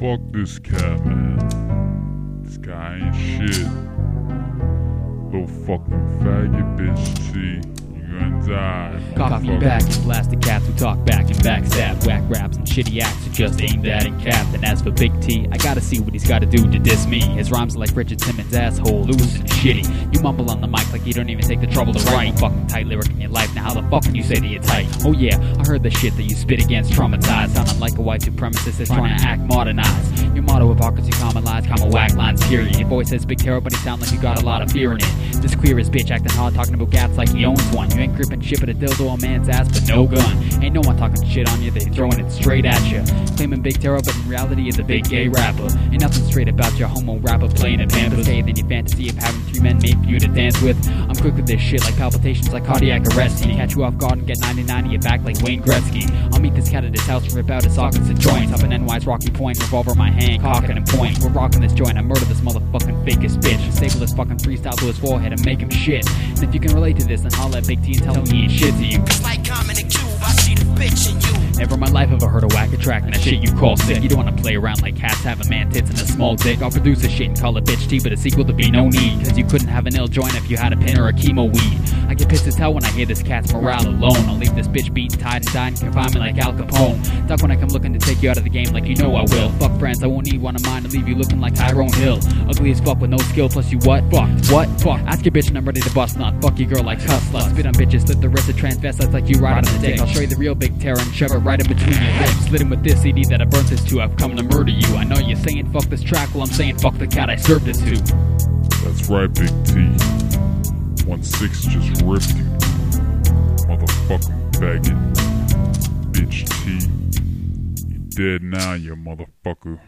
fuck this cat, man. This guy ain't shit. Little fucking faggot bitch T. Gonna die. Cock me back and blast the cats who talk back and backstab. Whack raps and shitty acts who just aimed at and capped. And as for Big T, I gotta see what he's gotta do to diss me. His rhymes are like Richard Simmons' asshole, loose and shitty. You mumble on the mic like you don't even take the trouble to write. Fucking tight lyric in your life. Now how the fuck can you say that you're tight? Oh yeah, I heard the shit that you spit against traumatized. Sounding like a white supremacist that's trying to act modernized. Your motto hypocrisy, common lies, common whack lines, period. Your voice says big terror, but he sound like you got a lot of fear in it. This queer as bitch acting hard, talking about gats like he owns one. You ain't gripping shit but a dildo a man's ass, but no gun. Ain't no one talking shit on you, they throwing it straight at you. Claiming big terror, but in reality it's a big gay rapper. Ain't nothing straight about your homo rapper playing a pampers. Gay than your fantasy of having three men make you to dance with. I'm quick with this shit like palpitations, like cardiac arrest. You catch you off guard and get 99 in your back like Wayne Gretzky. I'll meet this cat at his house and rip out his sockets and joints. Up in NY's Rocky Point, revolver my hand, cocking and point. We're rocking this joint, I murder this motherfucking fakest bitch. Staple this fucking freestyle to his forehead and make him shit. And if you can relate to this, then holla at Big T and tell ain't shit to you. Like Cube, I bitch in you. Never in my life have I heard a whack a track and that shit you call sick. You don't wanna play around like cats have a man tits and a small dick. I'll produce a shit and call it bitch T, but a sequel to be no need. Cause you couldn't have an ill joint if you had a pin or a chemo weed. I get pissed as hell when I hear this cat's morale alone. I'll leave this bitch beaten, tied, and dying in confinement like Al Capone. Duck when I come looking to take you out of the game like you know I will. Fuck friends, I won't need one of mine to leave you looking like Tyrone Hill. Ugly as fuck with no skill, plus you what? Fuck, what? Fuck. Ask your bitch and I'm ready to bust not. Fuck your girl like cuss slut. Spit on bitches, slit the wrist of transvestites like you ride on the dick. I'll show you the real big terror and shove it right in between your lips. Slit him with this CD that I burnt this to. I've come to murder you. I know you're saying fuck this track, well I'm saying fuck the cat I served it to. That's right, Big T. OneSixx just ripped you. Motherfucking faggot. Bitch T. You dead now, you motherfucker.